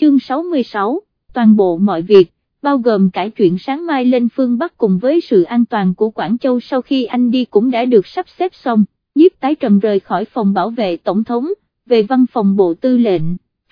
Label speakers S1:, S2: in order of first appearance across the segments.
S1: chương 66, toàn bộ mọi việc, bao gồm cả chuyện sáng mai lên phương Bắc cùng với sự an toàn của Quảng Châu sau khi anh đi cũng đã được sắp xếp xong, nhiếp tái trầm rời khỏi phòng bảo vệ tổng thống, về văn phòng bộ tư lệnh,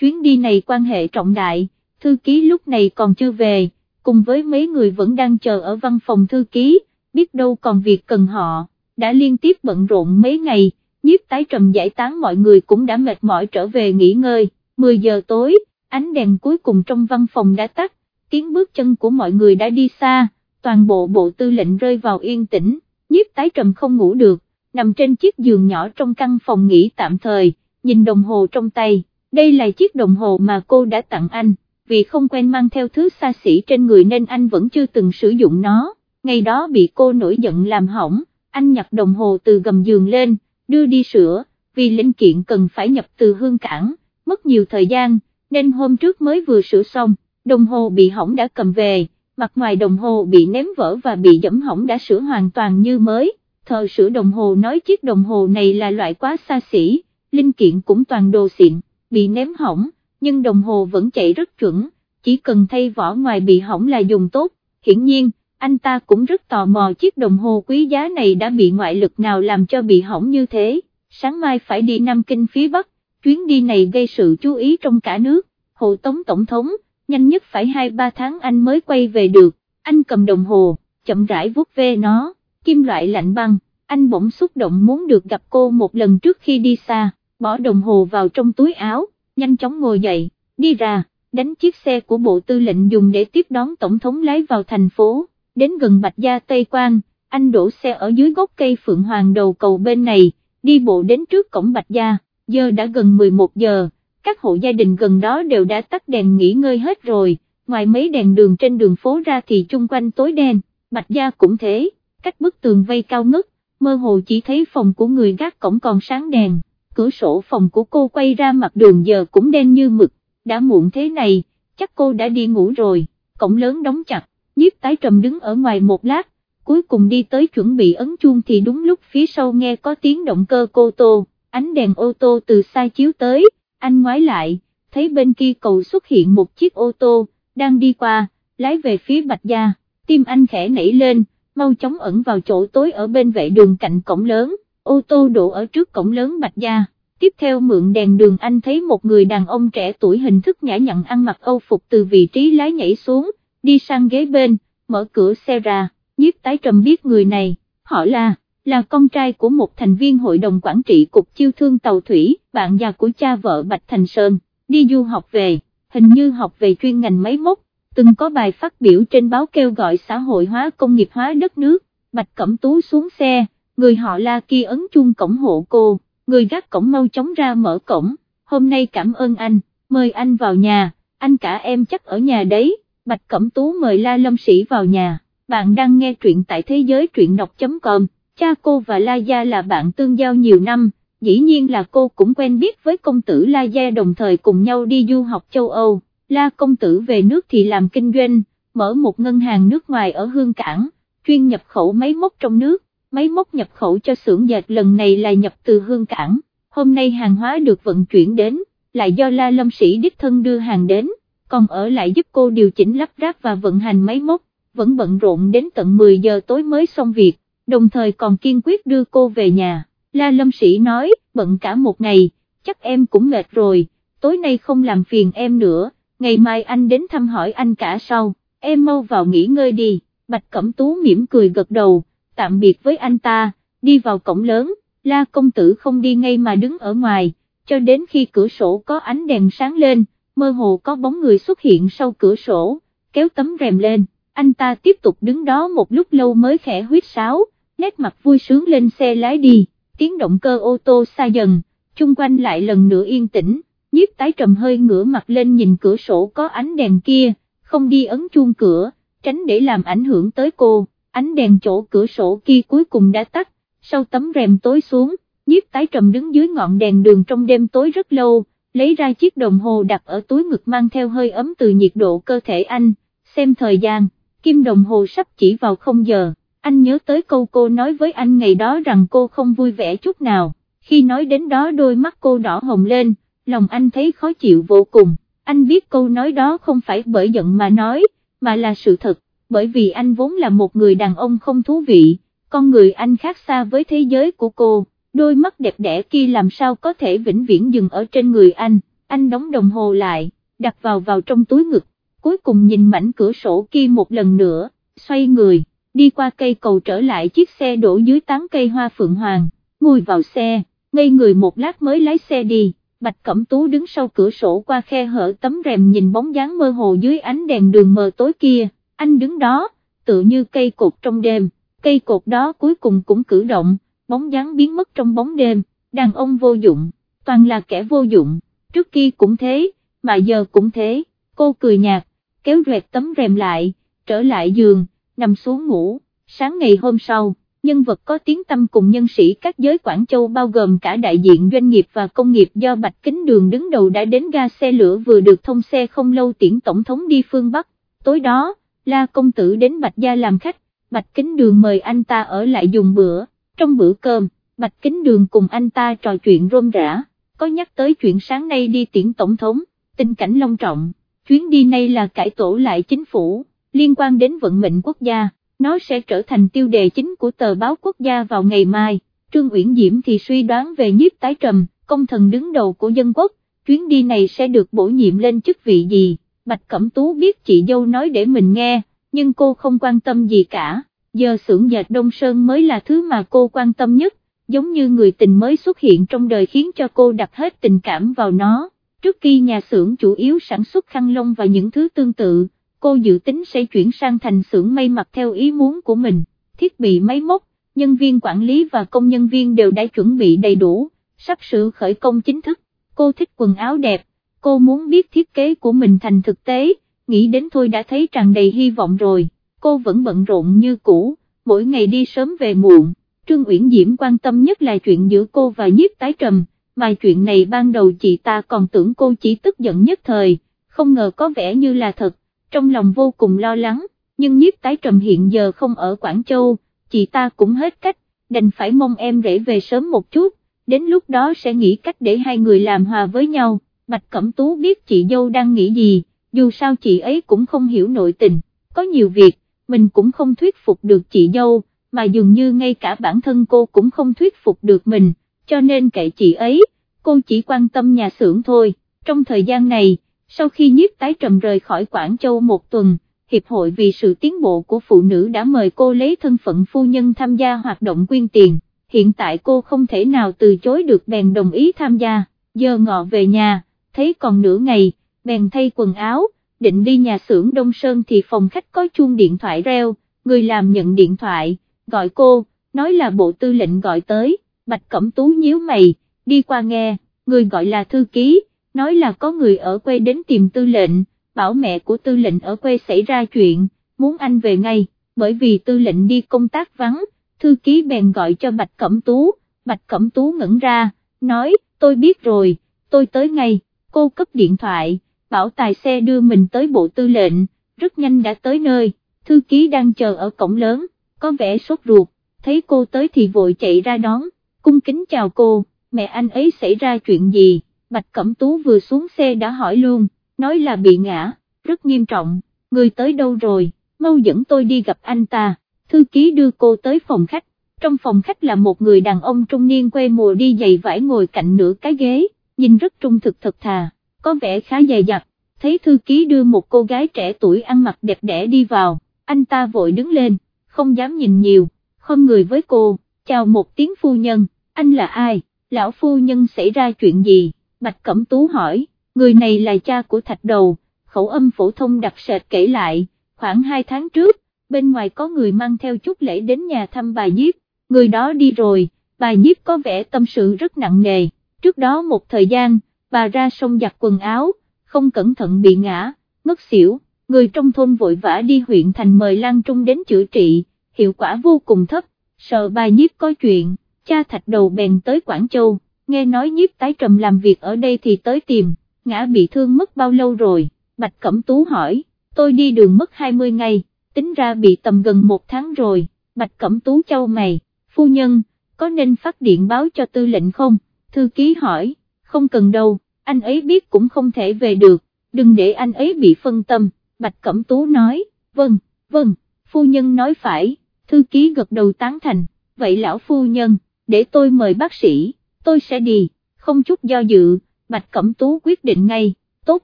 S1: chuyến đi này quan hệ trọng đại, thư ký lúc này còn chưa về, cùng với mấy người vẫn đang chờ ở văn phòng thư ký, biết đâu còn việc cần họ, đã liên tiếp bận rộn mấy ngày, nhiếp tái trầm giải tán mọi người cũng đã mệt mỏi trở về nghỉ ngơi, 10 giờ tối, ánh đèn cuối cùng trong văn phòng đã tắt, tiếng bước chân của mọi người đã đi xa, toàn bộ bộ tư lệnh rơi vào yên tĩnh, nhiếp tái trầm không ngủ được, nằm trên chiếc giường nhỏ trong căn phòng nghỉ tạm thời, nhìn đồng hồ trong tay, đây là chiếc đồng hồ mà cô đã tặng anh, vì không quen mang theo thứ xa xỉ trên người nên anh vẫn chưa từng sử dụng nó, ngày đó bị cô nổi giận làm hỏng, anh nhặt đồng hồ từ gầm giường lên, đưa đi sửa, vì linh kiện cần phải nhập từ hương cảng, mất nhiều thời gian, nên hôm trước mới vừa sửa xong, đồng hồ bị hỏng đã cầm về, mặt ngoài đồng hồ bị ném vỡ và bị dẫm hỏng đã sửa hoàn toàn như mới, thợ sửa đồng hồ nói chiếc đồng hồ này là loại quá xa xỉ, linh kiện cũng toàn đồ xịn, bị ném hỏng, nhưng đồng hồ vẫn chạy rất chuẩn, chỉ cần thay vỏ ngoài bị hỏng là dùng tốt, hiển nhiên, anh ta cũng rất tò mò chiếc đồng hồ quý giá này đã bị ngoại lực nào làm cho bị hỏng như thế, sáng mai phải đi Nam Kinh phía Bắc, chuyến đi này gây sự chú ý trong cả nước, hộ tống tổng thống, nhanh nhất phải 2-3 tháng anh mới quay về được, anh cầm đồng hồ, chậm rãi vuốt ve nó, kim loại lạnh băng, anh bỗng xúc động muốn được gặp cô một lần trước khi đi xa, bỏ đồng hồ vào trong túi áo, nhanh chóng ngồi dậy, đi ra, đánh chiếc xe của bộ tư lệnh dùng để tiếp đón tổng thống lái vào thành phố, đến gần Bạch Gia Tây Quang, anh đổ xe ở dưới gốc cây phượng hoàng đầu cầu bên này, đi bộ đến trước cổng Bạch Gia, giờ đã gần 11 giờ, các hộ gia đình gần đó đều đã tắt đèn nghỉ ngơi hết rồi, ngoài mấy đèn đường trên đường phố ra thì chung quanh tối đen, Bạch Gia cũng thế, cách bức tường vây cao ngất, mơ hồ chỉ thấy phòng của người gác cổng còn sáng đèn, cửa sổ phòng của cô quay ra mặt đường giờ cũng đen như mực, đã muộn thế này, chắc cô đã đi ngủ rồi, cổng lớn đóng chặt, nhiếp tái trầm đứng ở ngoài một lát, cuối cùng đi tới chuẩn bị ấn chuông thì đúng lúc phía sau nghe có tiếng động cơ cô tô, ánh đèn ô tô từ xa chiếu tới, anh ngoái lại, thấy bên kia cầu xuất hiện một chiếc ô tô, đang đi qua, lái về phía Bạch Gia, tim anh khẽ nảy lên, mau chóng ẩn vào chỗ tối ở bên vệ đường cạnh cổng lớn, ô tô đổ ở trước cổng lớn Bạch Gia. Tiếp theo mượn đèn đường anh thấy một người đàn ông trẻ tuổi hình thức nhã nhặn ăn mặc âu phục từ vị trí lái nhảy xuống, đi sang ghế bên, mở cửa xe ra, nhiếp tái trầm biết người này, họ là, là con trai của một thành viên hội đồng quản trị cục chiêu thương tàu thủy, bạn già của cha vợ Bạch Thành Sơn, đi du học về, hình như học về chuyên ngành máy móc, từng có bài phát biểu trên báo kêu gọi xã hội hóa công nghiệp hóa đất nước, Bạch Cẩm Tú xuống xe, người họ la kia ấn chuông cổng hộ cô, người gác cổng mau chóng ra mở cổng, hôm nay cảm ơn anh, mời anh vào nhà, anh cả em chắc ở nhà đấy, Bạch Cẩm Tú mời La Lâm Sĩ vào nhà, bạn đang nghe truyện tại thế giới truyện đọc.com, cha cô và La Gia là bạn tương giao nhiều năm, dĩ nhiên là cô cũng quen biết với công tử La Gia đồng thời cùng nhau đi du học châu Âu, La công tử về nước thì làm kinh doanh, mở một ngân hàng nước ngoài ở Hương Cảng, chuyên nhập khẩu máy móc trong nước, máy móc nhập khẩu cho xưởng dệt lần này là nhập từ Hương Cảng, hôm nay hàng hóa được vận chuyển đến, lại do La Lâm Sĩ đích thân đưa hàng đến còn ở lại giúp cô điều chỉnh lắp ráp và vận hành máy móc, vẫn bận rộn đến tận 10 giờ tối mới xong việc, đồng thời còn kiên quyết đưa cô về nhà. La Lâm Sĩ nói, bận cả một ngày, chắc em cũng mệt rồi, tối nay không làm phiền em nữa, ngày mai anh đến thăm hỏi anh cả sau, em mau vào nghỉ ngơi đi, Bạch Cẩm Tú mỉm cười gật đầu, tạm biệt với anh ta, đi vào cổng lớn, La Công Tử không đi ngay mà đứng ở ngoài, cho đến khi cửa sổ có ánh đèn sáng lên, mơ hồ có bóng người xuất hiện sau cửa sổ, kéo tấm rèm lên, anh ta tiếp tục đứng đó một lúc lâu mới khẽ huyết sáo, nét mặt vui sướng lên xe lái đi, tiếng động cơ ô tô xa dần, chung quanh lại lần nữa yên tĩnh, nhiếp tái trầm hơi ngửa mặt lên nhìn cửa sổ có ánh đèn kia, không đi ấn chuông cửa, tránh để làm ảnh hưởng tới cô, ánh đèn chỗ cửa sổ kia cuối cùng đã tắt, sau tấm rèm tối xuống, nhiếp tái trầm đứng dưới ngọn đèn đường trong đêm tối rất lâu, lấy ra chiếc đồng hồ đặt ở túi ngực mang theo hơi ấm từ nhiệt độ cơ thể anh, xem thời gian, kim đồng hồ sắp chỉ vào không giờ, anh nhớ tới câu cô nói với anh ngày đó rằng cô không vui vẻ chút nào, khi nói đến đó đôi mắt cô đỏ hồng lên, lòng anh thấy khó chịu vô cùng, anh biết câu nói đó không phải bởi giận mà nói, mà là sự thật, bởi vì anh vốn là một người đàn ông không thú vị, con người anh khác xa với thế giới của cô, đôi mắt đẹp đẽ kia làm sao có thể vĩnh viễn dừng ở trên người anh, anh đóng đồng hồ lại, đặt vào vào trong túi ngực, cuối cùng nhìn mảnh cửa sổ kia một lần nữa, xoay người, đi qua cây cầu trở lại chiếc xe đổ dưới tán cây hoa phượng hoàng, ngồi vào xe, ngây người một lát mới lái xe đi. Bạch Cẩm Tú đứng sau cửa sổ qua khe hở tấm rèm nhìn bóng dáng mơ hồ dưới ánh đèn đường mờ tối kia, anh đứng đó, tự như cây cột trong đêm, cây cột đó cuối cùng cũng cử động, bóng dáng biến mất trong bóng đêm, đàn ông vô dụng, toàn là kẻ vô dụng, trước kia cũng thế, mà giờ cũng thế, cô cười nhạt, kéo rẹt tấm rèm lại, trở lại giường, nằm xuống ngủ, sáng ngày hôm sau nhân vật có tiếng tâm cùng nhân sĩ các giới Quảng Châu bao gồm cả đại diện doanh nghiệp và công nghiệp do Bạch Kính Đường đứng đầu đã đến ga xe lửa vừa được thông xe không lâu tiễn Tổng thống đi phương Bắc, tối đó, La Công Tử đến Bạch Gia làm khách, Bạch Kính Đường mời anh ta ở lại dùng bữa, trong bữa cơm, Bạch Kính Đường cùng anh ta trò chuyện rôm rã, có nhắc tới chuyện sáng nay đi tiễn Tổng thống, tình cảnh long trọng, chuyến đi này là cải tổ lại chính phủ, liên quan đến vận mệnh quốc gia nó sẽ trở thành tiêu đề chính của tờ báo quốc gia vào ngày mai, Trương Uyển Diễm thì suy đoán về nhiếp tái trầm, công thần đứng đầu của dân quốc, chuyến đi này sẽ được bổ nhiệm lên chức vị gì, Bạch Cẩm Tú biết chị dâu nói để mình nghe, nhưng cô không quan tâm gì cả, giờ xưởng dệt Đông Sơn mới là thứ mà cô quan tâm nhất, giống như người tình mới xuất hiện trong đời khiến cho cô đặt hết tình cảm vào nó, trước khi nhà xưởng chủ yếu sản xuất khăn lông và những thứ tương tự cô dự tính sẽ chuyển sang thành xưởng may mặc theo ý muốn của mình, thiết bị máy móc, nhân viên quản lý và công nhân viên đều đã chuẩn bị đầy đủ, sắp sửa khởi công chính thức, cô thích quần áo đẹp, cô muốn biết thiết kế của mình thành thực tế, nghĩ đến thôi đã thấy tràn đầy hy vọng rồi, cô vẫn bận rộn như cũ, mỗi ngày đi sớm về muộn, Trương Uyển Diễm quan tâm nhất là chuyện giữa cô và nhiếp tái trầm, mà chuyện này ban đầu chị ta còn tưởng cô chỉ tức giận nhất thời, không ngờ có vẻ như là thật trong lòng vô cùng lo lắng, nhưng nhiếp tái trầm hiện giờ không ở Quảng Châu, chị ta cũng hết cách, đành phải mong em rể về sớm một chút, đến lúc đó sẽ nghĩ cách để hai người làm hòa với nhau, Bạch Cẩm Tú biết chị dâu đang nghĩ gì, dù sao chị ấy cũng không hiểu nội tình, có nhiều việc, mình cũng không thuyết phục được chị dâu, mà dường như ngay cả bản thân cô cũng không thuyết phục được mình, cho nên kệ chị ấy, cô chỉ quan tâm nhà xưởng thôi, trong thời gian này, sau khi nhiếp tái trầm rời khỏi Quảng Châu một tuần, Hiệp hội vì sự tiến bộ của phụ nữ đã mời cô lấy thân phận phu nhân tham gia hoạt động quyên tiền, hiện tại cô không thể nào từ chối được bèn đồng ý tham gia, giờ ngọ về nhà, thấy còn nửa ngày, bèn thay quần áo, định đi nhà xưởng Đông Sơn thì phòng khách có chuông điện thoại reo, người làm nhận điện thoại, gọi cô, nói là bộ tư lệnh gọi tới, Bạch Cẩm Tú nhíu mày, đi qua nghe, người gọi là thư ký nói là có người ở quê đến tìm tư lệnh, bảo mẹ của tư lệnh ở quê xảy ra chuyện, muốn anh về ngay, bởi vì tư lệnh đi công tác vắng, thư ký bèn gọi cho Bạch Cẩm Tú, Bạch Cẩm Tú ngẩn ra, nói, tôi biết rồi, tôi tới ngay, cô cấp điện thoại, bảo tài xe đưa mình tới bộ tư lệnh, rất nhanh đã tới nơi, thư ký đang chờ ở cổng lớn, có vẻ sốt ruột, thấy cô tới thì vội chạy ra đón, cung kính chào cô, mẹ anh ấy xảy ra chuyện gì? Bạch Cẩm Tú vừa xuống xe đã hỏi luôn, nói là bị ngã, rất nghiêm trọng, người tới đâu rồi, mau dẫn tôi đi gặp anh ta, thư ký đưa cô tới phòng khách, trong phòng khách là một người đàn ông trung niên quê mùa đi giày vải ngồi cạnh nửa cái ghế, nhìn rất trung thực thật thà, có vẻ khá dày dặt, thấy thư ký đưa một cô gái trẻ tuổi ăn mặc đẹp đẽ đi vào, anh ta vội đứng lên, không dám nhìn nhiều, không người với cô, chào một tiếng phu nhân, anh là ai, lão phu nhân xảy ra chuyện gì? Bạch Cẩm Tú hỏi, người này là cha của thạch đầu, khẩu âm phổ thông đặc sệt kể lại, khoảng 2 tháng trước, bên ngoài có người mang theo chút lễ đến nhà thăm bà nhiếp, người đó đi rồi, bà nhiếp có vẻ tâm sự rất nặng nề, trước đó một thời gian, bà ra sông giặt quần áo, không cẩn thận bị ngã, ngất xỉu, người trong thôn vội vã đi huyện thành mời Lan Trung đến chữa trị, hiệu quả vô cùng thấp, sợ bà nhiếp có chuyện, cha thạch đầu bèn tới Quảng Châu nghe nói nhiếp tái trầm làm việc ở đây thì tới tìm, ngã bị thương mất bao lâu rồi, Bạch Cẩm Tú hỏi, tôi đi đường mất 20 ngày, tính ra bị tầm gần một tháng rồi, Bạch Cẩm Tú châu mày, phu nhân, có nên phát điện báo cho tư lệnh không, thư ký hỏi, không cần đâu, anh ấy biết cũng không thể về được, đừng để anh ấy bị phân tâm, Bạch Cẩm Tú nói, vâng, vâng, phu nhân nói phải, thư ký gật đầu tán thành, vậy lão phu nhân, để tôi mời bác sĩ, tôi sẽ đi, không chút do dự, Bạch Cẩm Tú quyết định ngay, tốt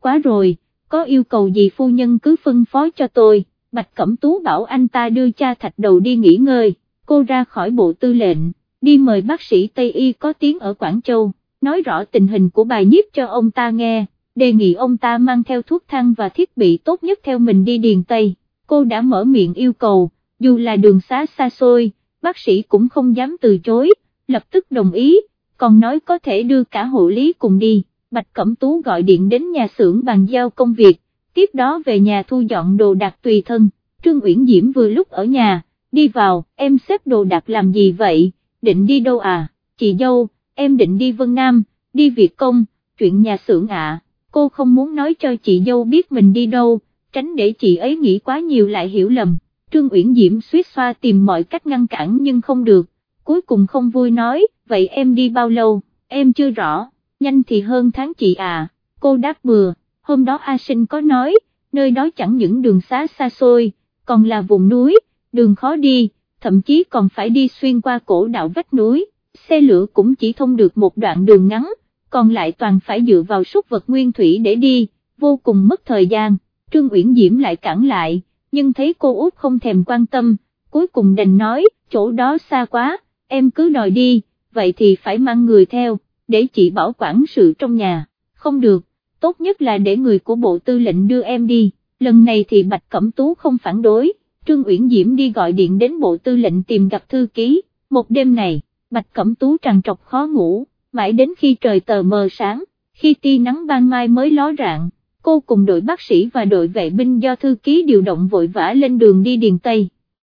S1: quá rồi, có yêu cầu gì phu nhân cứ phân phó cho tôi, Bạch Cẩm Tú bảo anh ta đưa cha thạch đầu đi nghỉ ngơi, cô ra khỏi bộ tư lệnh, đi mời bác sĩ Tây Y có tiếng ở Quảng Châu, nói rõ tình hình của bài nhiếp cho ông ta nghe, đề nghị ông ta mang theo thuốc thang và thiết bị tốt nhất theo mình đi Điền Tây, cô đã mở miệng yêu cầu, dù là đường xá xa xôi, bác sĩ cũng không dám từ chối, lập tức đồng ý, còn nói có thể đưa cả hộ lý cùng đi, Bạch Cẩm Tú gọi điện đến nhà xưởng bàn giao công việc, tiếp đó về nhà thu dọn đồ đạc tùy thân, Trương Uyển Diễm vừa lúc ở nhà, đi vào, em xếp đồ đạc làm gì vậy, định đi đâu à, chị dâu, em định đi Vân Nam, đi Việt Công, chuyện nhà xưởng ạ, cô không muốn nói cho chị dâu biết mình đi đâu, tránh để chị ấy nghĩ quá nhiều lại hiểu lầm, Trương Uyển Diễm suýt xoa tìm mọi cách ngăn cản nhưng không được, cuối cùng không vui nói, vậy em đi bao lâu, em chưa rõ, nhanh thì hơn tháng chị à, cô đáp bừa, hôm đó A Sinh có nói, nơi đó chẳng những đường xá xa xôi, còn là vùng núi, đường khó đi, thậm chí còn phải đi xuyên qua cổ đạo vách núi, xe lửa cũng chỉ thông được một đoạn đường ngắn, còn lại toàn phải dựa vào súc vật nguyên thủy để đi, vô cùng mất thời gian, Trương Uyển Diễm lại cản lại, nhưng thấy cô út không thèm quan tâm, cuối cùng đành nói, chỗ đó xa quá, em cứ đòi đi, vậy thì phải mang người theo, để chị bảo quản sự trong nhà, không được, tốt nhất là để người của bộ tư lệnh đưa em đi, lần này thì Bạch Cẩm Tú không phản đối, Trương Uyển Diễm đi gọi điện đến bộ tư lệnh tìm gặp thư ký, một đêm này, Bạch Cẩm Tú trằn trọc khó ngủ, mãi đến khi trời tờ mờ sáng, khi tia nắng ban mai mới ló rạng, cô cùng đội bác sĩ và đội vệ binh do thư ký điều động vội vã lên đường đi Điền Tây.